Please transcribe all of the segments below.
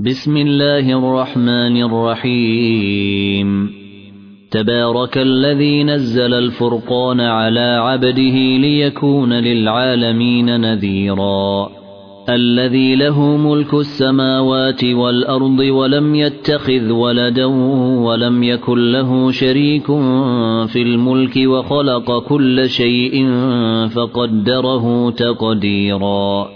بسم الله الرحمن الرحيم. تبارك الذي نزل الفرقان على عبده ليكون للعالمين نذيرا. الذي له ملك السماوات والأرض ولم يتخذ ولدا ولم يكن له شريك في الملك وخلق كل شيء فقدره تقديرا.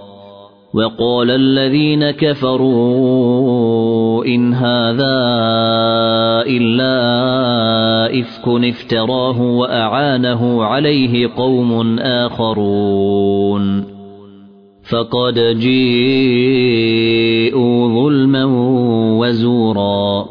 وقال الذين كفروا إن هذا إلا إفك افتراه وأعانه عليه قوم آخرون. فقد جيءوا ظلما وزورا.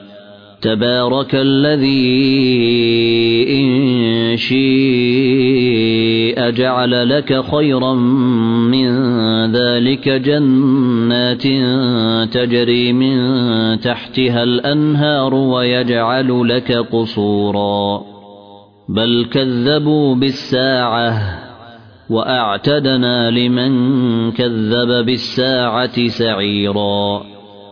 تبارك الذي إن شيء جعل لك خيرا من ذلك جنات تجري من تحتها الأنهار ويجعل لك قصورا. بل كذبوا بالساعة وأعتدنا لمن كذب بالساعة سعيرا.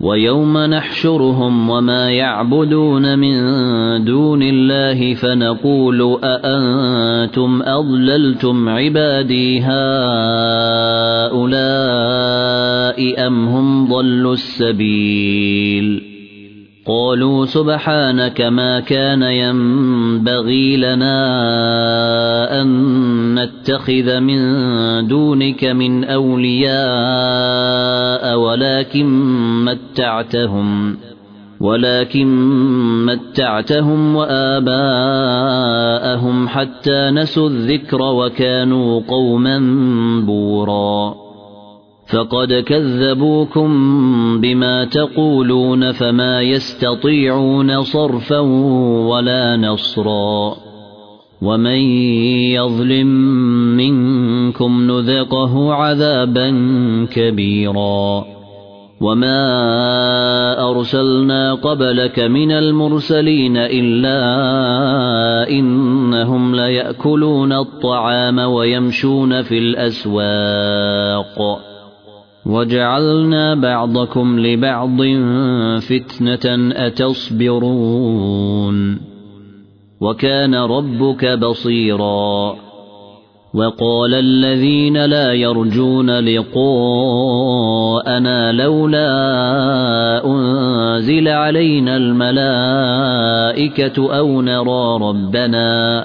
ويوم نحشرهم وما يعبدون من دون الله فنقول أأنتم أضللتم عبادي هؤلاء أم هم ضلوا السبيل قالوا سبحانك ما كان ينبغي لنا أن نتخذ من دونك من أولياء ولكن متعتهم ولكن متعتهم وآباءهم حتى نسوا الذكر وكانوا قوما بورا فقد كذبوكم بما تقولون فما يستطيعون صرفا ولا نصرا ومن يظلم منكم نذقه عذابا كبيرا وما أرسلنا قبلك من المرسلين إلا إنهم ليأكلون الطعام ويمشون في الأسواق وجعلنا بعضكم لبعض فتنة أتصبرون وكان ربك بصيرا وقال الذين لا يرجون لقاءنا لولا أنزل علينا الملائكة أو نرى ربنا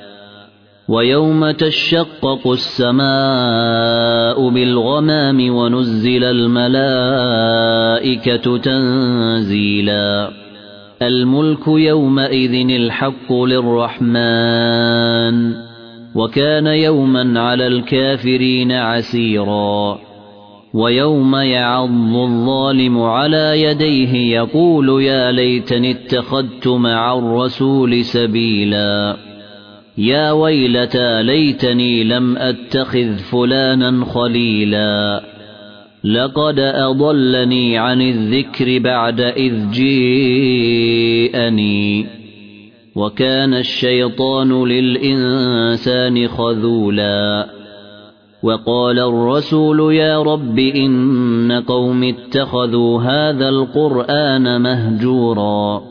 ويوم تشقق السماء بالغمام ونزل الملائكة تنزيلا. الملك يومئذ الحق للرحمن وكان يوما على الكافرين عسيرا. ويوم يعض الظالم على يديه يقول يا ليتني اتخذت مع الرسول سبيلا. يا ويلتى ليتني لم أتخذ فلانا خليلا. لقد أضلني عن الذكر بعد إذ جيءني وكان الشيطان للإنسان خذولا. وقال الرسول يا رب إن قوم اتخذوا هذا القرآن مهجورا.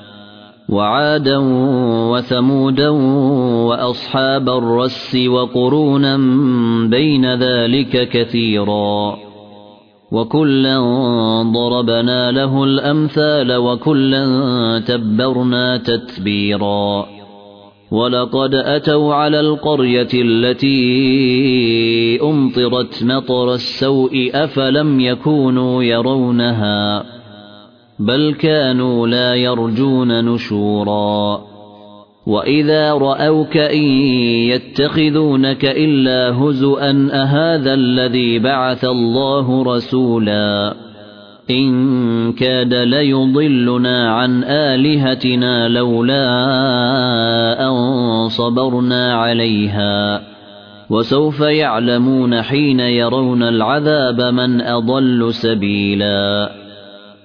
وعادا وثمودا وأصحاب الرس وقرونا بين ذلك كثيرا وكلا ضربنا له الأمثال وكلا تبرنا تتبيرا ولقد أتوا على القرية التي أمطرت مطر السوء أفلم يكونوا يرونها بل كانوا لا يرجون نشورا. وإذا رأوك إن يتخذونك إلا هزؤا أهذا الذي بعث الله رسولا؟ إن كاد ليضلنا عن آلهتنا لولا أن صبرنا عليها. وسوف يعلمون حين يرون العذاب من أضل سبيلا.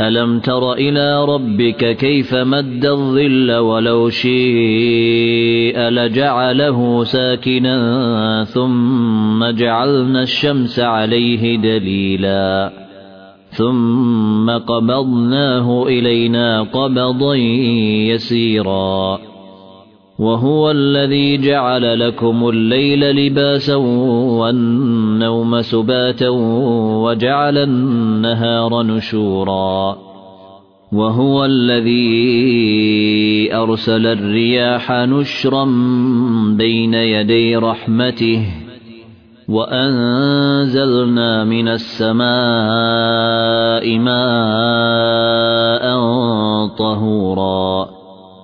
ألم تر إلى ربك كيف مد الظل ولو شيء لجعله ساكنا ثم جعلنا الشمس عليه دليلا ثم قبضناه إلينا قبضا يسيرا وهو الذي جعل لكم الليل لباسا والنوم سباتا وجعل النهار نشورا. وهو الذي أرسل الرياح نشرا بين يدي رحمته وأنزلنا من السماء ماء طهورا.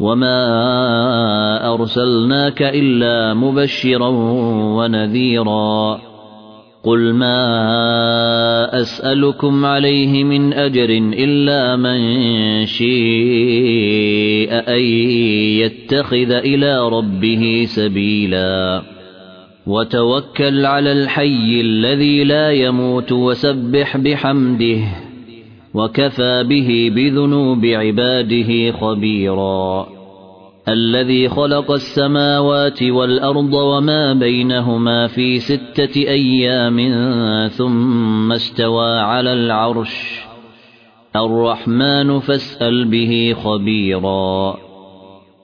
وما أرسلناك إلا مبشرا ونذيرا قل ما أسألكم عليه من أجر إلا من شيء أن يتخذ إلى ربه سبيلا وتوكل على الحي الذي لا يموت وسبح بحمده وكفى به بذنوب عباده خبيرا. الذي خلق السماوات والأرض وما بينهما في ستة أيام ثم استوى على العرش. الرحمن فاسأل به خبيرا.